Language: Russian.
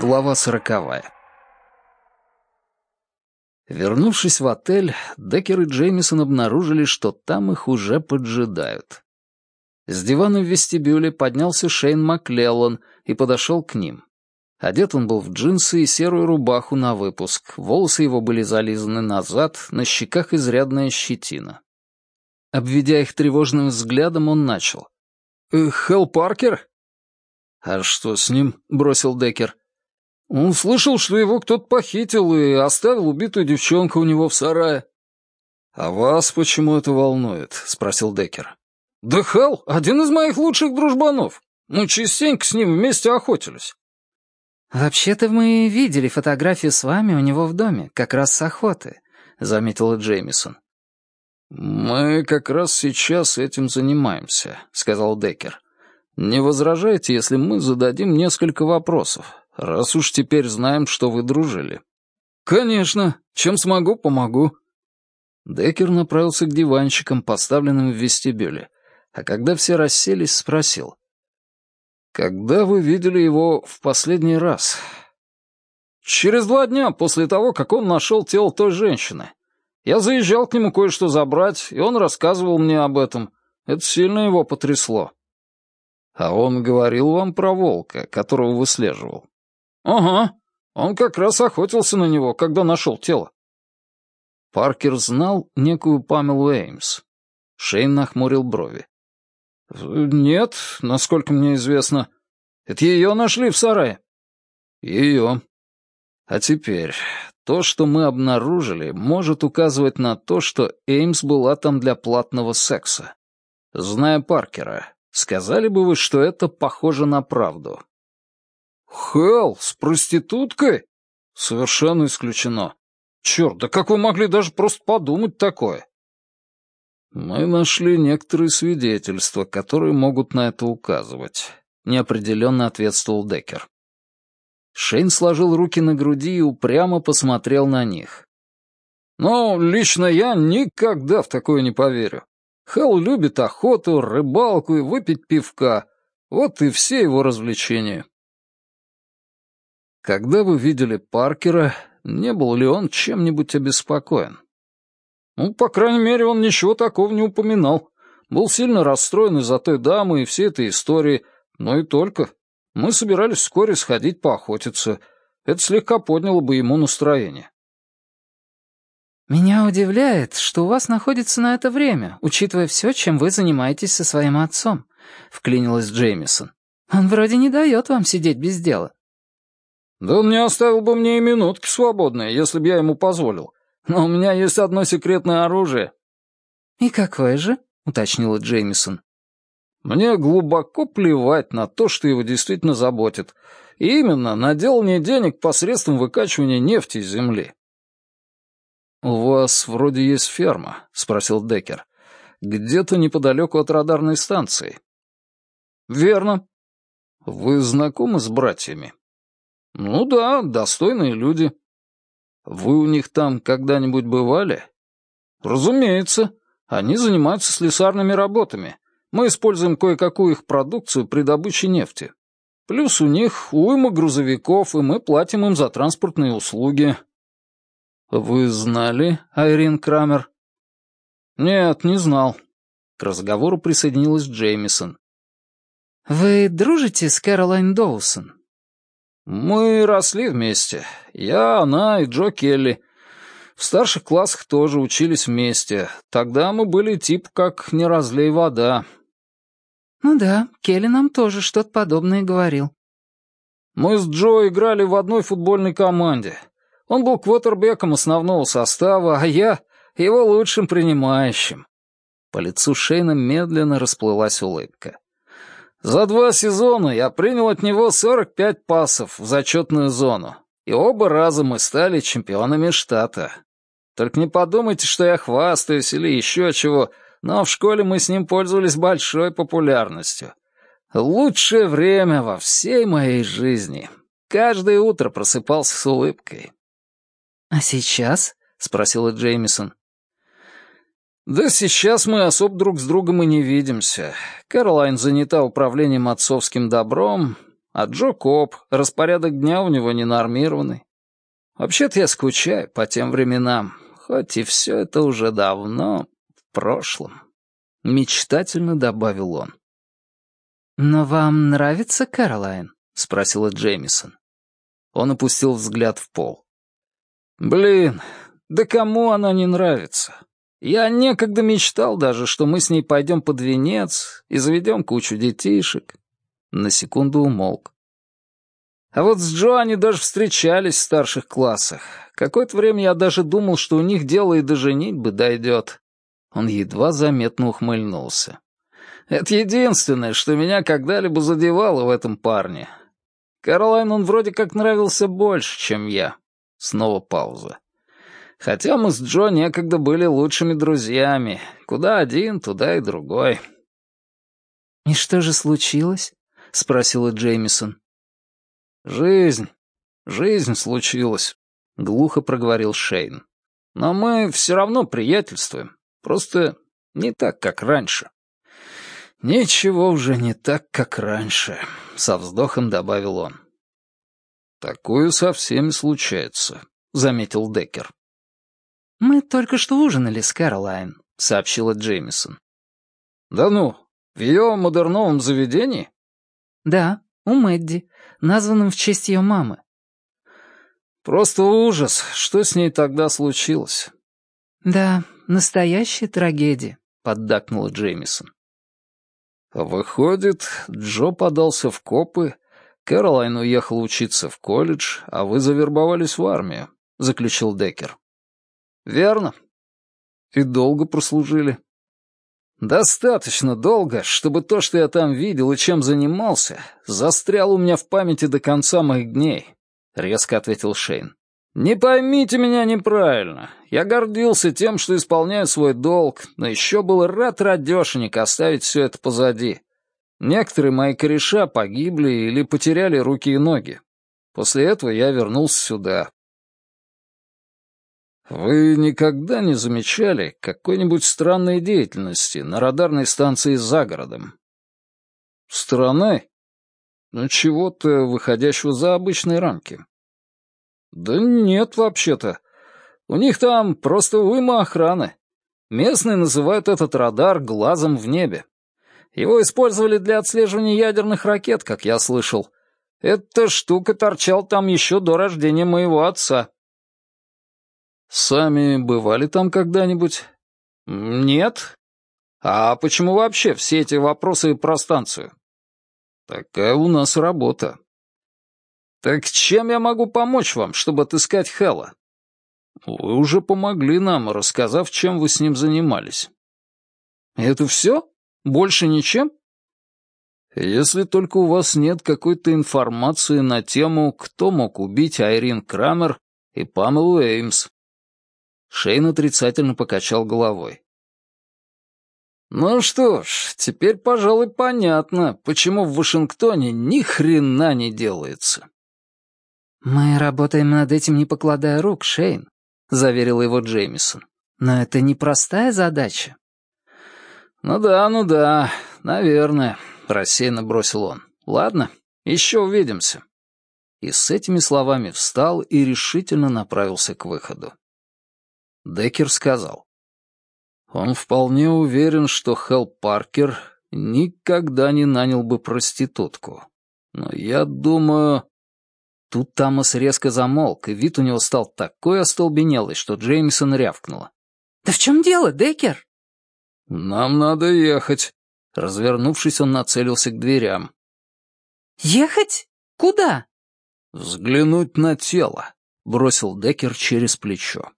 Глава сороковая. Вернувшись в отель, Деккер и Джеймисон обнаружили, что там их уже поджидают. С дивана в вестибюле поднялся Шейн Маклеллан и подошел к ним. Одет он был в джинсы и серую рубаху на выпуск, волосы его были зализаны назад, на щеках изрядная щетина. Обведя их тревожным взглядом, он начал. «Э, «Хелл Паркер?» «А что с ним?» — бросил Деккер. Он слышал, что его кто-то похитил и оставил убитую девчонку у него в сарае. «А вас почему это волнует?» — спросил Деккер. «Да Хал — один из моих лучших дружбанов. Мы частенько с ним вместе охотились». «Вообще-то мы видели фотографию с вами у него в доме, как раз с охоты», — заметила Джеймисон. «Мы как раз сейчас этим занимаемся», — сказал Деккер. «Не возражайте, если мы зададим несколько вопросов раз уж теперь знаем, что вы дружили». «Конечно. Чем смогу, помогу». Деккер направился к диванчикам, поставленным в вестибюле, а когда все расселись, спросил. «Когда вы видели его в последний раз?» «Через два дня после того, как он нашел тело той женщины. Я заезжал к нему кое-что забрать, и он рассказывал мне об этом. Это сильно его потрясло». «А он говорил вам про волка, которого выслеживал?» «Ага, он как раз охотился на него, когда нашел тело». Паркер знал некую Памелу Эймс. Шейн нахмурил брови. «Нет, насколько мне известно. Это ее нашли в сарае». «Ее. А теперь, то, что мы обнаружили, может указывать на то, что Эймс была там для платного секса. Зная Паркера, сказали бы вы, что это похоже на правду?» «Хелл, с проституткой?» «Совершенно исключено. Черт, да как вы могли даже просто подумать такое?» «Мы нашли некоторые свидетельства, которые могут на это указывать», — неопределенно ответствовал Деккер. Шейн сложил руки на груди и упрямо посмотрел на них. «Ну, лично я никогда в такое не поверю. Хелл любит охоту, рыбалку и выпить пивка. Вот и все его развлечения. Когда вы видели Паркера, не был ли он чем-нибудь обеспокоен? Ну, по крайней мере, он ничего такого не упоминал. Был сильно расстроен из-за той дамы и всей этой истории, но и только. Мы собирались вскоре сходить поохотиться. Это слегка подняло бы ему настроение. «Меня удивляет, что у вас находится на это время, учитывая все, чем вы занимаетесь со своим отцом», — вклинилась Джеймисон. «Он вроде не дает вам сидеть без дела». «Да он не оставил бы мне и минутки свободной, если бы я ему позволил. Но у меня есть одно секретное оружие». «И какое же?» — уточнила Джеймисон. «Мне глубоко плевать на то, что его действительно заботит. И именно на делание денег посредством выкачивания нефти из земли». «У вас вроде есть ферма», — спросил Деккер. «Где-то неподалеку от радарной станции». «Верно». «Вы знакомы с братьями?» «Ну да, достойные люди». «Вы у них там когда-нибудь бывали?» «Разумеется. Они занимаются слесарными работами. Мы используем кое-какую их продукцию при добыче нефти. Плюс у них уйма грузовиков, и мы платим им за транспортные услуги». «Вы знали, Айрин Крамер?» «Нет, не знал». К разговору присоединилась Джеймисон. «Вы дружите с Кэролайн Доусон?» Мы росли вместе. Я, она и Джо Келли. В старших классах тоже учились вместе. Тогда мы были тип как «не разлей вода». Ну да, Келли нам тоже что-то подобное говорил. Мы с Джо играли в одной футбольной команде. Он был квотербеком основного состава, а я — его лучшим принимающим. По лицу Шейна медленно расплылась улыбка. За два сезона я принял от него 45 пасов в зачетную зону, и оба раза мы стали чемпионами штата. Только не подумайте, что я хвастаюсь или еще чего, но в школе мы с ним пользовались большой популярностью. Лучшее время во всей моей жизни. Каждое утро просыпался с улыбкой. «А сейчас?» — спросила Джеймисон. «Да сейчас мы особо друг с другом и не видимся. Кэролайн занята управлением отцовским добром, а Джо коп, распорядок дня у него ненормированный. Вообще-то я скучаю по тем временам, хоть и все это уже давно в прошлом. Мечтательно добавил он. «Но вам нравится Кэролайн?» — спросила Джеймисон. Он опустил взгляд в пол. «Блин, да кому она не нравится? Я некогда мечтал даже, что мы с ней пойдем под венец и заведем кучу детишек». На секунду умолк. А вот с Джо они даже встречались в старших классах. Какое-то время я даже думал, что у них дело и до женитьбы дойдет. Он едва заметно ухмыльнулся. Это единственное, что меня когда-либо задевало в этом парне. Каролайн он вроде как нравился больше, чем я. Снова пауза. Хотя мы с Джо некогда были лучшими друзьями. Куда один, туда и другой. «И что же случилось?» — спросила Джеймисон. «Жизнь. Жизнь случилась», — глухо проговорил Шейн. «Но мы все равно приятельствуем. Просто не так, как раньше». «Ничего уже не так, как раньше», — со вздохом добавил он. «Такое со всеми случается», — заметил Деккер. «Мы только что ужинали с Кэролайн», — сообщила Джеймисон. «Да ну, в ее модерновом заведении?» «Да, у Мэдди, названном в честь ее мамы». «Просто ужас, что с ней тогда случилось?» «Да, настоящая трагедия», — поддакнула Джеймисон. Выходит, Джо подался в копы, Кэролайн уехала учиться в колледж, а вы завербовались в армию, заключил Деккер. Верно. И долго прослужили. Достаточно долго, чтобы то, что я там видел и чем занимался, застряло у меня в памяти до конца моих дней, резко ответил Шейн. «Не поймите меня неправильно. Я гордился тем, что исполняю свой долг, но еще был рад радешенек оставить все это позади. Некоторые мои кореша погибли или потеряли руки и ноги. После этого я вернулся сюда. Вы никогда не замечали какой-нибудь странной деятельности на радарной станции за городом? Странной? Ну, чего-то выходящего за обычные рамки. «Да нет, вообще-то. У них там просто уйма охраны. Местные называют этот радар глазом в небе. Его использовали для отслеживания ядерных ракет, как я слышал. Эта штука торчал там еще до рождения моего отца». «Сами бывали там когда-нибудь?» «Нет. А почему вообще все эти вопросы про станцию?» «Такая у нас работа. «Так чем я могу помочь вам, чтобы отыскать Хэлла?» «Вы уже помогли нам, рассказав, чем вы с ним занимались». «Это все? Больше ничем?» «Если только у вас нет какой-то информации на тему, кто мог убить Айрин Крамер и Памелу Эймс». Шейн отрицательно покачал головой. «Ну что ж, теперь, пожалуй, понятно, почему в Вашингтоне ни хрена не делается». «Мы работаем над этим, не покладая рук, Шейн», — заверил его Джеймисон. «Но это непростая задача». «Ну да, ну да, наверное», — рассеянно бросил он. «Ладно, еще увидимся». И с этими словами встал и решительно направился к выходу. Деккер сказал. Он вполне уверен, что Хелл Паркер никогда не нанял бы проститутку. Но я думаю... Тут Тамас резко замолк, и вид у него стал такой остолбенелый, что Джеймисон рявкнула. «Да в чем дело, Деккер?» «Нам надо ехать». Развернувшись, он нацелился к дверям. «Ехать? Куда?» «Взглянуть на тело», — бросил Деккер через плечо.